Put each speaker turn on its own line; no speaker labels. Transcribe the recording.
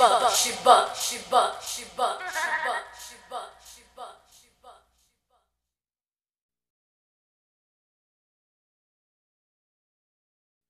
buck, she buck, she buck, she buck, she buck.